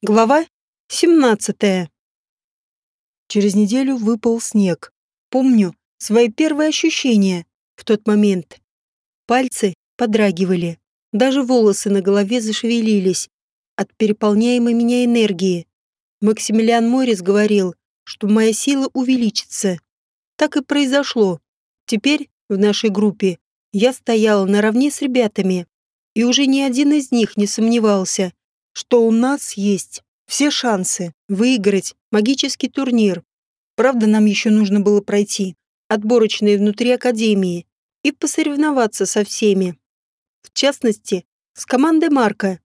Глава 17. Через неделю выпал снег. Помню свои первые ощущения в тот момент. Пальцы подрагивали. Даже волосы на голове зашевелились от переполняемой меня энергии. Максимилиан Морис говорил, что моя сила увеличится. Так и произошло. Теперь в нашей группе я стояла наравне с ребятами, и уже ни один из них не сомневался, что у нас есть все шансы выиграть магический турнир. Правда, нам еще нужно было пройти отборочные внутри Академии и посоревноваться со всеми. В частности, с командой Марка.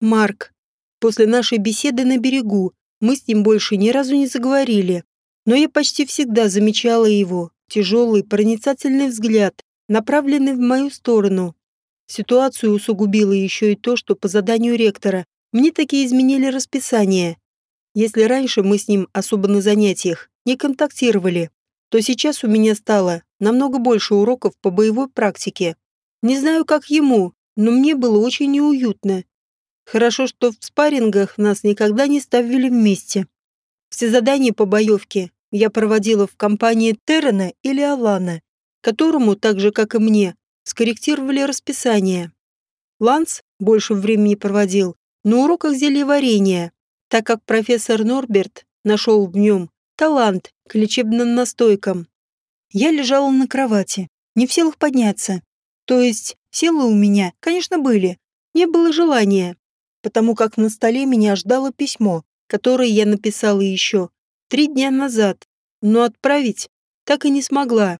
Марк. После нашей беседы на берегу мы с ним больше ни разу не заговорили, но я почти всегда замечала его тяжелый проницательный взгляд, направленный в мою сторону. Ситуацию усугубило еще и то, что по заданию ректора мне такие изменили расписание. Если раньше мы с ним особо на занятиях не контактировали, то сейчас у меня стало намного больше уроков по боевой практике. Не знаю, как ему, но мне было очень неуютно. Хорошо, что в спаррингах нас никогда не ставили вместе. Все задания по боевке я проводила в компании Террена или Алана, которому, так же как и мне, скорректировали расписание. Ланс больше времени проводил на уроках зельеварения, так как профессор Норберт нашел в нем талант к лечебным настойкам. Я лежала на кровати, не в силах подняться. То есть силы у меня, конечно, были, не было желания, потому как на столе меня ждало письмо, которое я написала еще три дня назад, но отправить так и не смогла.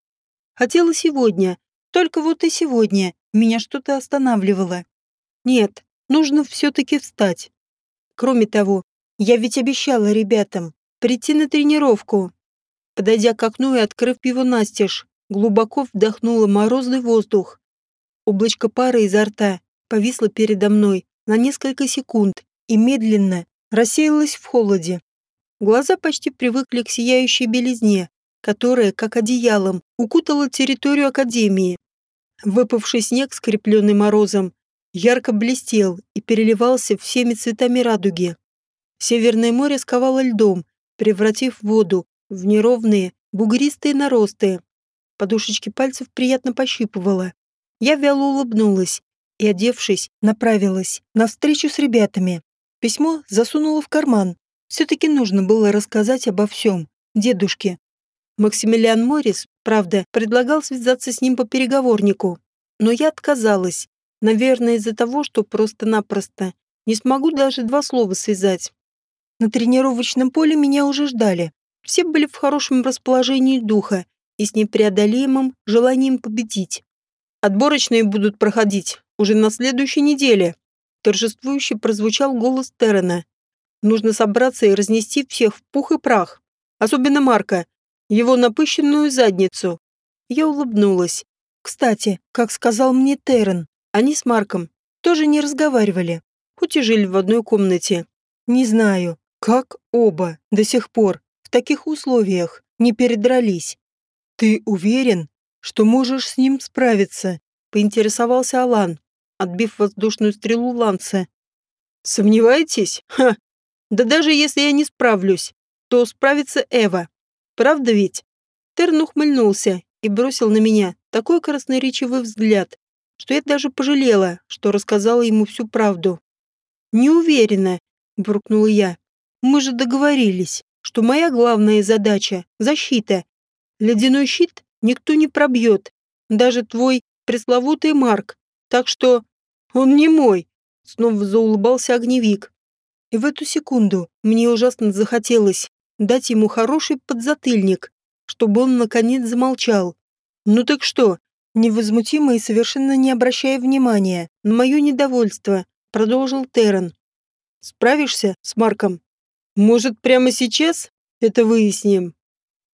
Хотела сегодня, только вот и сегодня меня что-то останавливало. Нет, нужно все-таки встать. Кроме того, я ведь обещала ребятам прийти на тренировку. Подойдя к окну и открыв его настежь, глубоко вдохнула морозный воздух. Облачко пара изо рта повисло передо мной на несколько секунд и медленно рассеялось в холоде. Глаза почти привыкли к сияющей белизне, которая, как одеялом, укутала территорию Академии. Выпавший снег, скрепленный морозом, ярко блестел и переливался всеми цветами радуги. Северное море сковало льдом, превратив воду в неровные, бугристые наросты. Подушечки пальцев приятно пощипывало. Я вяло улыбнулась и, одевшись, направилась на встречу с ребятами. Письмо засунула в карман. Все-таки нужно было рассказать обо всем. Дедушке. Максимилиан Моррис, правда, предлагал связаться с ним по переговорнику. Но я отказалась, Наверное, из-за того, что просто-напросто не смогу даже два слова связать. На тренировочном поле меня уже ждали. Все были в хорошем расположении духа и с непреодолимым желанием победить. Отборочные будут проходить уже на следующей неделе. Торжествующе прозвучал голос Террена. Нужно собраться и разнести всех в пух и прах. Особенно Марка, его напыщенную задницу. Я улыбнулась. Кстати, как сказал мне Террен, они с Марком тоже не разговаривали, хоть и жили в одной комнате. Не знаю, как оба до сих пор в таких условиях не передрались. «Ты уверен, что можешь с ним справиться?» — поинтересовался Алан, отбив воздушную стрелу Ланса. «Сомневаетесь? Ха! Да даже если я не справлюсь, то справится Эва. Правда ведь?» Терн ухмыльнулся и бросил на меня такой красноречивый взгляд, что я даже пожалела, что рассказала ему всю правду. «Не уверена», — буркнула я. «Мы же договорились, что моя главная задача — защита. Ледяной щит никто не пробьет, даже твой пресловутый Марк, так что он не мой», — снова заулыбался огневик. И в эту секунду мне ужасно захотелось дать ему хороший подзатыльник, чтобы он наконец замолчал. «Ну так что, Невозмутимо и совершенно не обращая внимания на мое недовольство, продолжил Террен. «Справишься с Марком? Может, прямо сейчас это выясним?»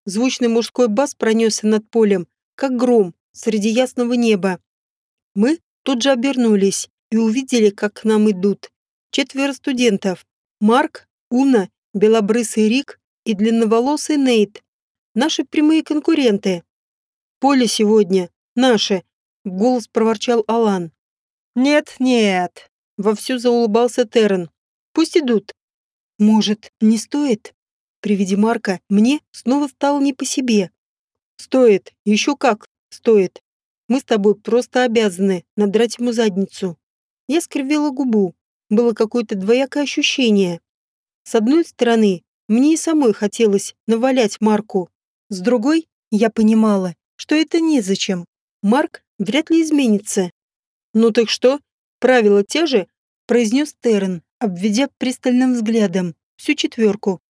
Звучный мужской бас пронесся над полем, как гром среди ясного неба. Мы тут же обернулись и увидели, как к нам идут четверо студентов. Марк, Уна, белобрысый Рик и длинноволосый Нейт. Наши прямые конкуренты. Поле сегодня Наши!» — голос проворчал Алан. «Нет, нет!» — вовсю заулыбался Террен. «Пусть идут. Может, не стоит? При виде Марка мне снова стало не по себе. Стоит, еще как стоит. Мы с тобой просто обязаны надрать ему задницу. Я скривила губу. Было какое-то двоякое ощущение. С одной стороны, мне и самой хотелось навалять Марку. С другой, я понимала, что это незачем. Марк вряд ли изменится. «Ну так что? Правила те же?» – произнес Террен, обведя пристальным взглядом всю четверку.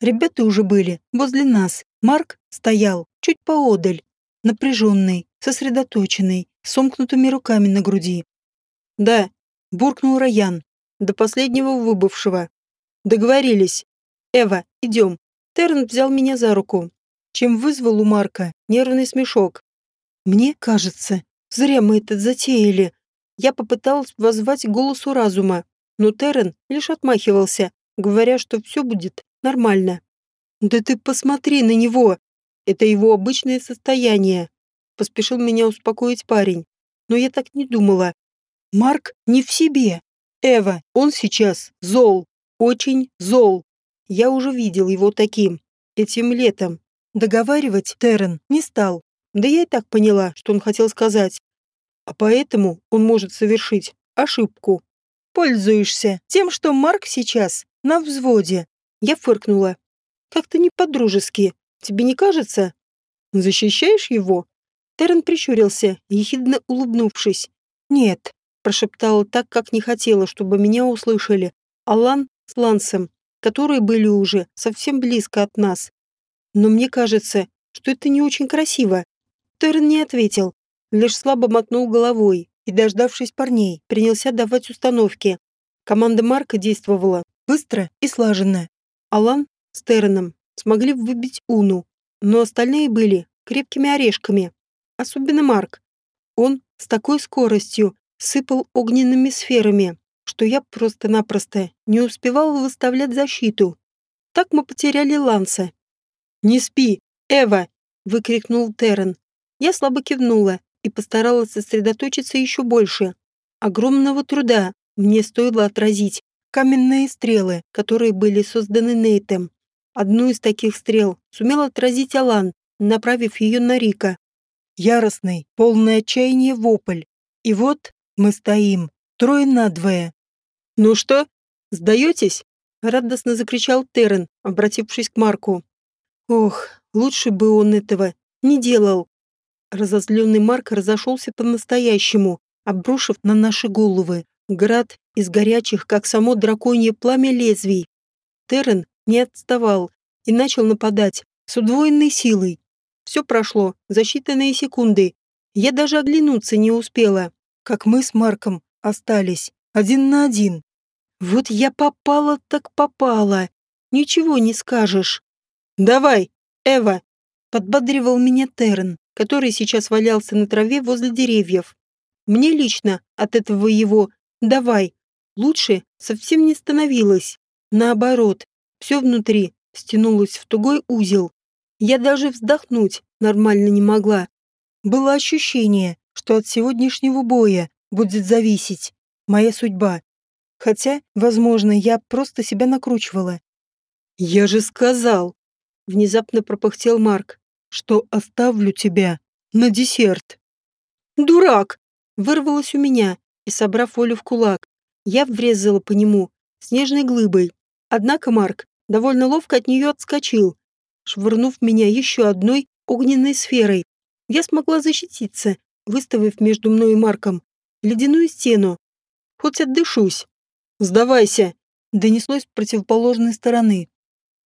Ребята уже были возле нас. Марк стоял чуть поодаль, напряженный, сосредоточенный, сомкнутыми руками на груди. «Да», – буркнул Раян, до последнего выбывшего. «Договорились. Эва, идем». Терн взял меня за руку, чем вызвал у Марка нервный смешок. «Мне кажется, зря мы это затеяли». Я попыталась воззвать голосу разума, но Террен лишь отмахивался, говоря, что все будет нормально. «Да ты посмотри на него! Это его обычное состояние!» Поспешил меня успокоить парень. Но я так не думала. Марк не в себе. Эва, он сейчас зол. Очень зол. Я уже видел его таким. Этим летом. Договаривать Террен не стал. Да я и так поняла, что он хотел сказать. А поэтому он может совершить ошибку. Пользуешься тем, что Марк сейчас на взводе. Я фыркнула. Как-то не по-дружески. Тебе не кажется? Защищаешь его? Террен прищурился, ехидно улыбнувшись. Нет, прошептала так, как не хотела, чтобы меня услышали. Алан с Лансом, которые были уже совсем близко от нас. Но мне кажется, что это не очень красиво. Терн не ответил, лишь слабо мотнул головой и, дождавшись парней, принялся давать установки. Команда Марка действовала быстро и слаженно. Алан с Терреном смогли выбить Уну, но остальные были крепкими орешками. Особенно Марк. Он с такой скоростью сыпал огненными сферами, что я просто-напросто не успевала выставлять защиту. Так мы потеряли Ланса. «Не спи, Эва!» — выкрикнул Террен. Я слабо кивнула и постаралась сосредоточиться еще больше. Огромного труда мне стоило отразить каменные стрелы, которые были созданы Нейтом. Одну из таких стрел сумел отразить Алан, направив ее на Рика. Яростный, полный отчаяния вопль. И вот мы стоим, трое надвое. «Ну что, сдаетесь?» — радостно закричал Террен, обратившись к Марку. «Ох, лучше бы он этого не делал!» Разозленный Марк разошелся по-настоящему, обрушив на наши головы град из горячих, как само драконье пламя лезвий. Террен не отставал и начал нападать с удвоенной силой. Все прошло за считанные секунды. Я даже оглянуться не успела, как мы с Марком остались один на один. Вот я попала так попала. Ничего не скажешь. «Давай, Эва!» — подбодривал меня Террен, который сейчас валялся на траве возле деревьев. Мне лично от этого его «давай» лучше совсем не становилось. Наоборот, все внутри стянулось в тугой узел. Я даже вздохнуть нормально не могла. Было ощущение, что от сегодняшнего боя будет зависеть моя судьба. Хотя, возможно, я просто себя накручивала. «Я же сказал!» — внезапно пропыхтел Марк, что оставлю тебя на десерт. «Дурак!» — вырвалось у меня, и, собрав волю в кулак, я врезала по нему снежной глыбой. Однако Марк довольно ловко от нее отскочил, швырнув меня еще одной огненной сферой. Я смогла защититься, выставив между мной и Марком ледяную стену. Хоть отдышусь. «Сдавайся!» — донеслось с противоположной стороны.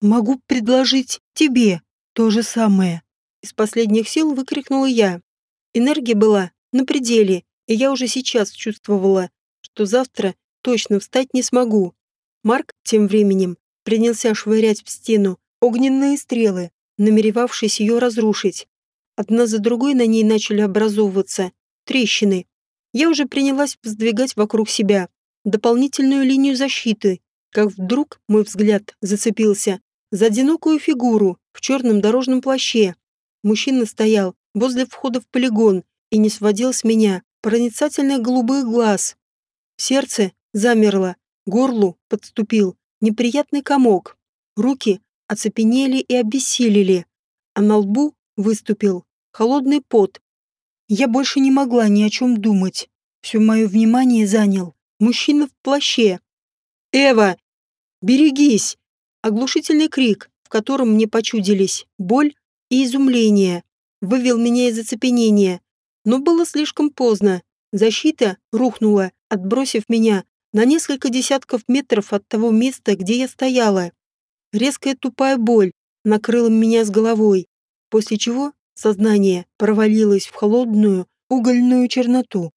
«Могу предложить тебе то же самое!» Из последних сил выкрикнула я. Энергия была на пределе, и я уже сейчас чувствовала, что завтра точно встать не смогу. Марк тем временем принялся швырять в стену огненные стрелы, намеревавшись ее разрушить. Одна за другой на ней начали образовываться трещины. Я уже принялась воздвигать вокруг себя дополнительную линию защиты, как вдруг мой взгляд зацепился за одинокую фигуру в черном дорожном плаще. Мужчина стоял возле входа в полигон и не сводил с меня проницательных голубых глаз. Сердце замерло, горлу подступил неприятный комок. Руки оцепенели и обессилели, а на лбу выступил холодный пот. Я больше не могла ни о чем думать. Все мое внимание занял мужчина в плаще. «Эва! Берегись!» Оглушительный крик, в котором мне почудились боль и изумление, вывел меня из оцепенения. Но было слишком поздно. Защита рухнула, отбросив меня на несколько десятков метров от того места, где я стояла. Резкая тупая боль накрыла меня с головой, после чего сознание провалилось в холодную угольную черноту.